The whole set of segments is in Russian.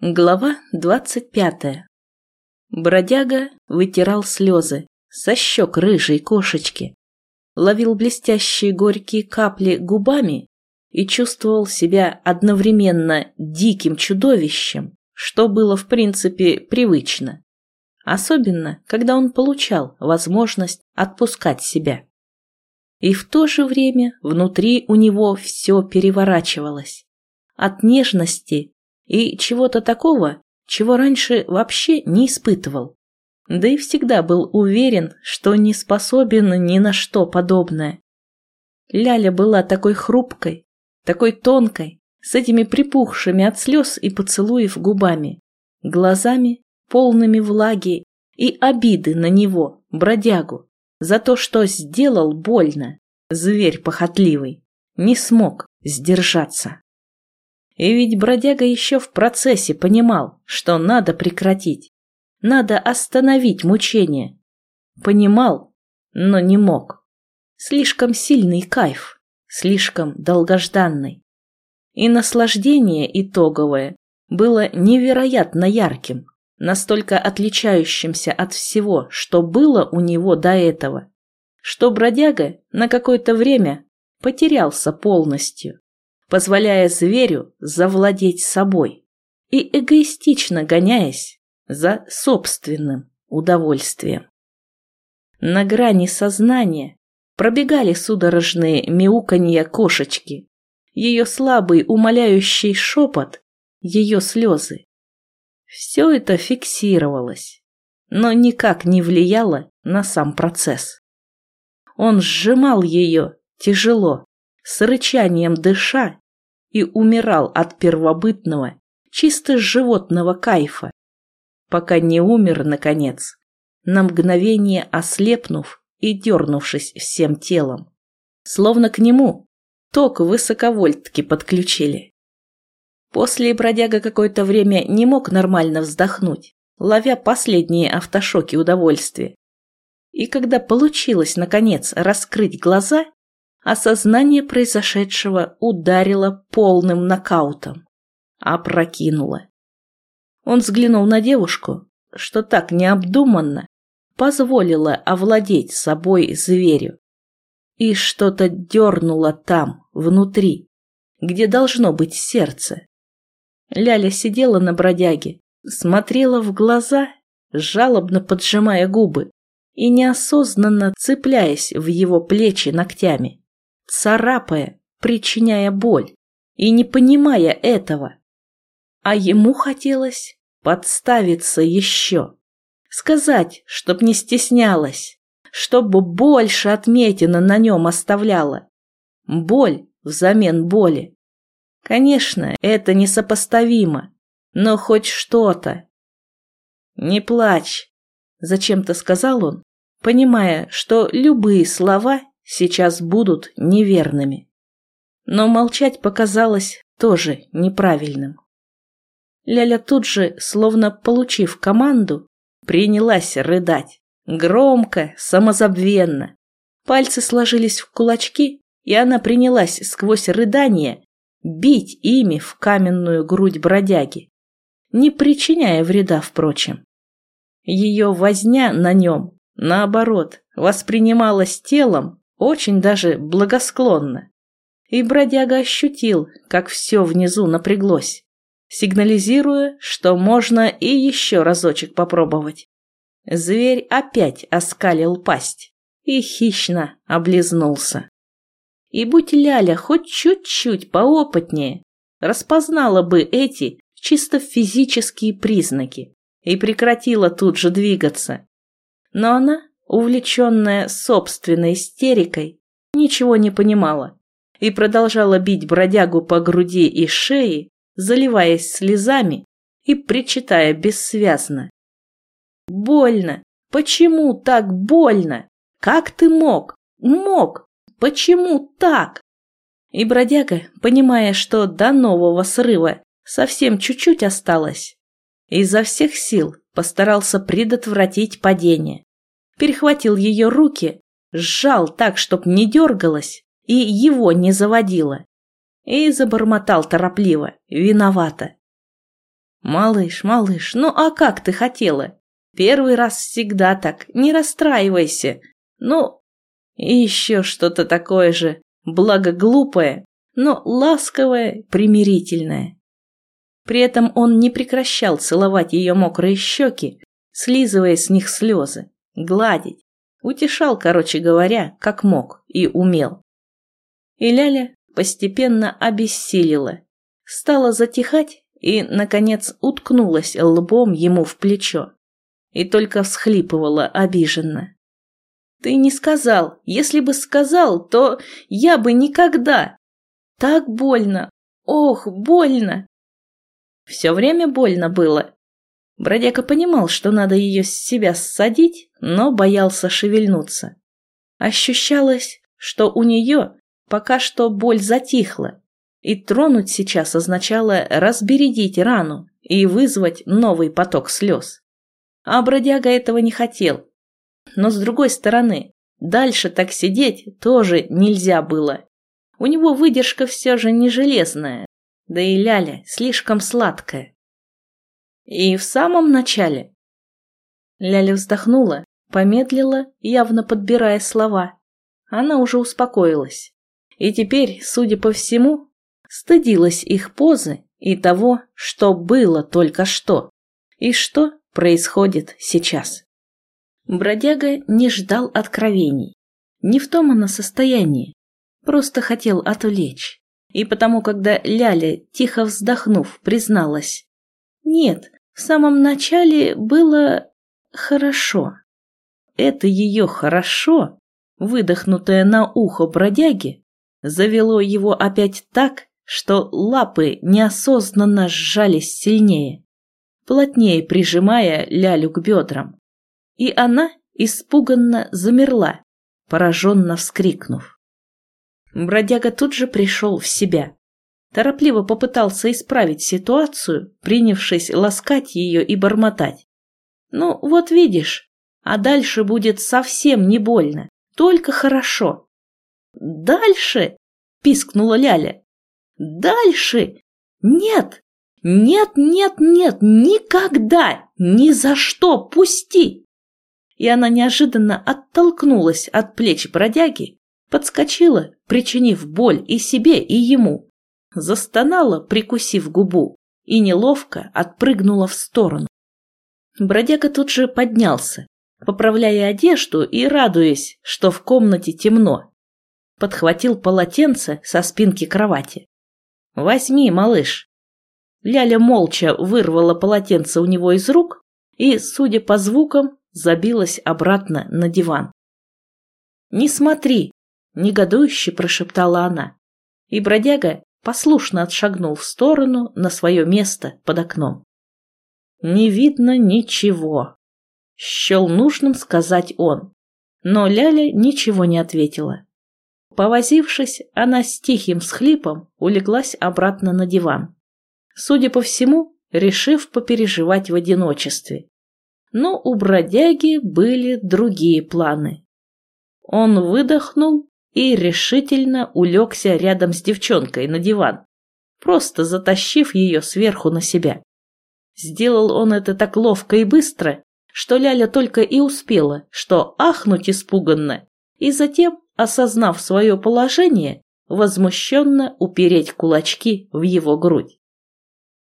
Глава двадцать пятая. Бродяга вытирал слезы со щек рыжей кошечки, ловил блестящие горькие капли губами и чувствовал себя одновременно диким чудовищем, что было в принципе привычно, особенно когда он получал возможность отпускать себя. И в то же время внутри у него все переворачивалось. От нежности и чего-то такого, чего раньше вообще не испытывал. Да и всегда был уверен, что не способен ни на что подобное. Ляля была такой хрупкой, такой тонкой, с этими припухшими от слез и поцелуев губами, глазами, полными влаги и обиды на него, бродягу, за то, что сделал больно, зверь похотливый, не смог сдержаться. И ведь бродяга еще в процессе понимал, что надо прекратить. Надо остановить мучение. Понимал, но не мог. Слишком сильный кайф, слишком долгожданный. И наслаждение итоговое было невероятно ярким, настолько отличающимся от всего, что было у него до этого, что бродяга на какое-то время потерялся полностью позволяя зверю завладеть собой и эгоистично гоняясь за собственным удовольствием. На грани сознания пробегали судорожные мяуканья кошечки, ее слабый умоляющий шепот, ее слезы. Все это фиксировалось, но никак не влияло на сам процесс. Он сжимал ее тяжело, с рычанием дыша и умирал от первобытного, чисто животного кайфа, пока не умер, наконец, на мгновение ослепнув и дернувшись всем телом. Словно к нему ток высоковольтки подключили. После бродяга какое-то время не мог нормально вздохнуть, ловя последние автошоки удовольствия. И когда получилось, наконец, раскрыть глаза, Осознание произошедшего ударило полным нокаутом. Опрокинуло. Он взглянул на девушку, что так необдуманно позволило овладеть собой зверю. И что-то дернуло там, внутри, где должно быть сердце. Ляля сидела на бродяге, смотрела в глаза, жалобно поджимая губы и неосознанно цепляясь в его плечи ногтями царапая, причиняя боль, и не понимая этого. А ему хотелось подставиться еще, сказать, чтоб не стеснялась, чтобы больше отметина на нем оставляла. Боль взамен боли. Конечно, это несопоставимо, но хоть что-то. «Не плачь», — зачем-то сказал он, понимая, что любые слова сейчас будут неверными. Но молчать показалось тоже неправильным. Ляля тут же, словно получив команду, принялась рыдать. Громко, самозабвенно. Пальцы сложились в кулачки, и она принялась сквозь рыдание бить ими в каменную грудь бродяги, не причиняя вреда, впрочем. Ее возня на нем, наоборот, воспринималась телом очень даже благосклонно. И бродяга ощутил, как все внизу напряглось, сигнализируя, что можно и еще разочек попробовать. Зверь опять оскалил пасть и хищно облизнулся. И будь Ляля хоть чуть-чуть поопытнее, распознала бы эти чисто физические признаки и прекратила тут же двигаться. Но она увлеченная собственной истерикой, ничего не понимала и продолжала бить бродягу по груди и шее, заливаясь слезами и причитая бессвязно. «Больно! Почему так больно? Как ты мог? Мог! Почему так?» И бродяга, понимая, что до нового срыва совсем чуть-чуть осталось, изо всех сил постарался предотвратить падение перехватил ее руки, сжал так, чтоб не дергалась и его не заводила. И забормотал торопливо, виновата. Малыш, малыш, ну а как ты хотела? Первый раз всегда так, не расстраивайся. Ну, и еще что-то такое же, благо глупое, но ласковое, примирительное. При этом он не прекращал целовать ее мокрые щеки, слизывая с них слезы, гладить, утешал, короче говоря, как мог и умел. И Ляля постепенно обессилила, стала затихать и, наконец, уткнулась лбом ему в плечо. И только всхлипывала обиженно. «Ты не сказал. Если бы сказал, то я бы никогда. Так больно. Ох, больно!» Все время больно было. Бродяга понимал, что надо ее с себя ссадить, но боялся шевельнуться. Ощущалось, что у нее пока что боль затихла, и тронуть сейчас означало разбередить рану и вызвать новый поток слез. А бродяга этого не хотел. Но с другой стороны, дальше так сидеть тоже нельзя было. У него выдержка все же не железная, да и ляля слишком сладкая. И в самом начале... Ляля вздохнула, помедлила, явно подбирая слова. Она уже успокоилась. И теперь, судя по всему, стыдилась их позы и того, что было только что, и что происходит сейчас. Бродяга не ждал откровений. Не в том она состоянии, просто хотел отвлечь. И потому, когда Ляля, тихо вздохнув, призналась, «Нет, в самом начале было хорошо». Это ее «хорошо», выдохнутое на ухо бродяги, завело его опять так, что лапы неосознанно сжались сильнее, плотнее прижимая Лялю к бедрам. И она испуганно замерла, пораженно вскрикнув. Бродяга тут же пришел в себя. Торопливо попытался исправить ситуацию, принявшись ласкать ее и бормотать. «Ну, вот видишь, а дальше будет совсем не больно, только хорошо». «Дальше?» – пискнула Ляля. Дальше? Нет! Нет, нет, нет, никогда! Ни за что! Пусти! И она неожиданно оттолкнулась от плеч бродяги, подскочила, причинив боль и себе, и ему. Застонала, прикусив губу, и неловко отпрыгнула в сторону. Бродяга тут же поднялся, поправляя одежду и радуясь, что в комнате темно. Подхватил полотенце со спинки кровати. «Возьми, малыш!» Ляля молча вырвала полотенце у него из рук и, судя по звукам, забилась обратно на диван. «Не смотри!» – негодующе прошептала она. И бродяга послушно отшагнул в сторону на свое место под окном. «Не видно ничего», – счел нужным сказать он. Но Ляля ничего не ответила. Повозившись, она с тихим всхлипом улеглась обратно на диван. Судя по всему, решив попереживать в одиночестве. Но у бродяги были другие планы. Он выдохнул и решительно улегся рядом с девчонкой на диван, просто затащив ее сверху на себя. Сделал он это так ловко и быстро, что Ляля только и успела, что ахнуть испуганно, и затем осознав свое положение, возмущенно упереть кулачки в его грудь.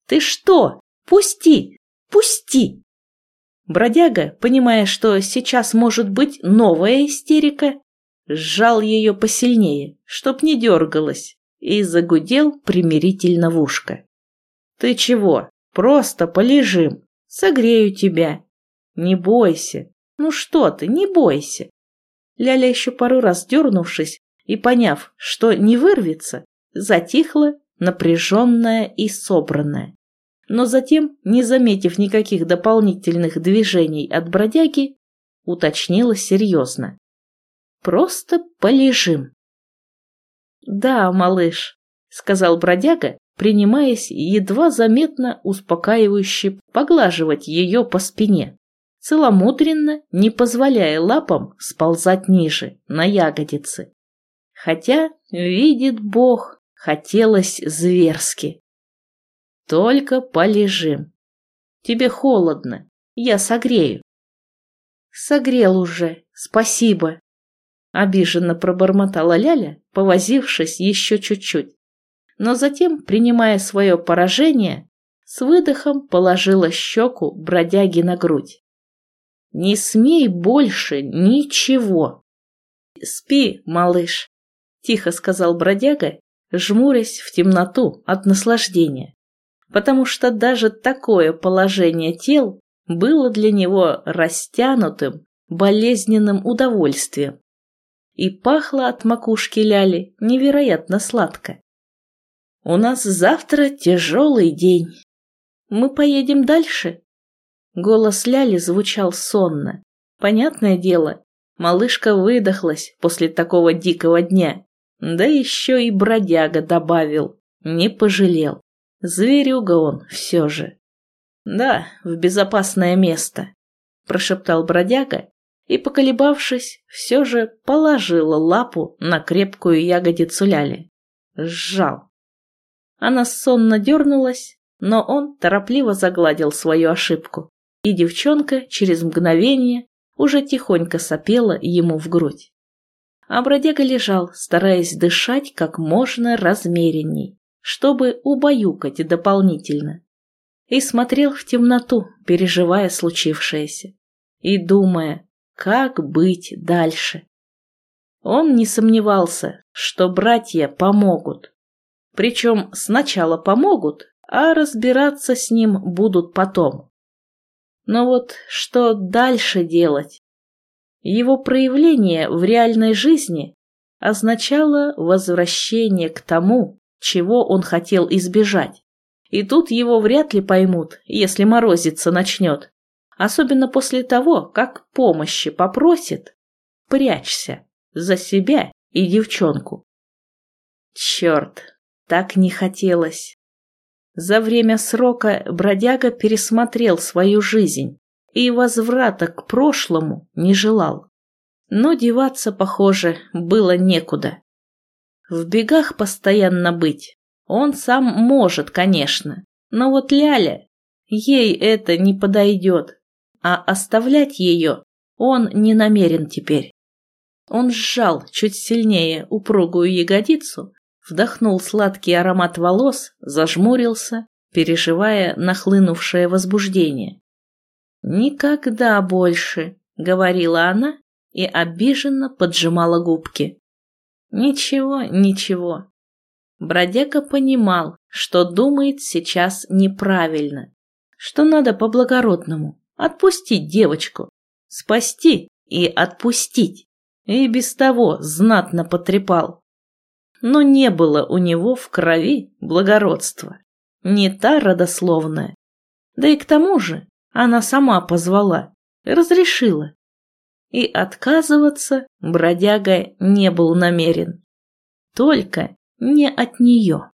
«Ты что? Пусти! Пусти!» Бродяга, понимая, что сейчас может быть новая истерика, сжал ее посильнее, чтоб не дергалась, и загудел примирительно в ушко. «Ты чего? Просто полежим, согрею тебя. Не бойся. Ну что ты, не бойся. Ляля еще пару раз дернувшись и поняв, что не вырвется, затихла, напряженная и собранная. Но затем, не заметив никаких дополнительных движений от бродяги, уточнила серьезно. «Просто полежим». «Да, малыш», — сказал бродяга, принимаясь едва заметно успокаивающе поглаживать ее по спине целомудренно, не позволяя лапам сползать ниже, на ягодицы. Хотя, видит Бог, хотелось зверски. Только полежим, Тебе холодно, я согрею». «Согрел уже, спасибо», — обиженно пробормотала Ляля, повозившись еще чуть-чуть. Но затем, принимая свое поражение, с выдохом положила щеку бродяги на грудь. «Не смей больше ничего!» «Спи, малыш», — тихо сказал бродяга, жмурясь в темноту от наслаждения, потому что даже такое положение тел было для него растянутым, болезненным удовольствием. И пахло от макушки Ляли невероятно сладко. «У нас завтра тяжелый день. Мы поедем дальше?» Голос Ляли звучал сонно. Понятное дело, малышка выдохлась после такого дикого дня. Да еще и бродяга добавил. Не пожалел. Зверюга он все же. «Да, в безопасное место», – прошептал бродяга и, поколебавшись, все же положил лапу на крепкую ягодицу Ляли. Сжал. Она сонно дернулась, но он торопливо загладил свою ошибку, и девчонка через мгновение уже тихонько сопела ему в грудь. А бродяга лежал, стараясь дышать как можно размеренней, чтобы убаюкать дополнительно. И смотрел в темноту, переживая случившееся, и думая, как быть дальше. Он не сомневался, что братья помогут. Причем сначала помогут, а разбираться с ним будут потом. Но вот что дальше делать? Его проявление в реальной жизни означало возвращение к тому, чего он хотел избежать. И тут его вряд ли поймут, если морозиться начнет. Особенно после того, как помощи попросит. Прячься за себя и девчонку. Черт, так не хотелось. За время срока бродяга пересмотрел свою жизнь и возврата к прошлому не желал. Но деваться, похоже, было некуда. В бегах постоянно быть он сам может, конечно, но вот Ляля, ей это не подойдет, а оставлять ее он не намерен теперь. Он сжал чуть сильнее упругую ягодицу, вдохнул сладкий аромат волос, зажмурился, переживая нахлынувшее возбуждение. «Никогда больше», — говорила она и обиженно поджимала губки. «Ничего, ничего». Бродяга понимал, что думает сейчас неправильно, что надо по-благородному отпустить девочку, спасти и отпустить. И без того знатно потрепал. Но не было у него в крови благородства, не та родословная. Да и к тому же она сама позвала, разрешила. И отказываться бродяга не был намерен. Только не от нее.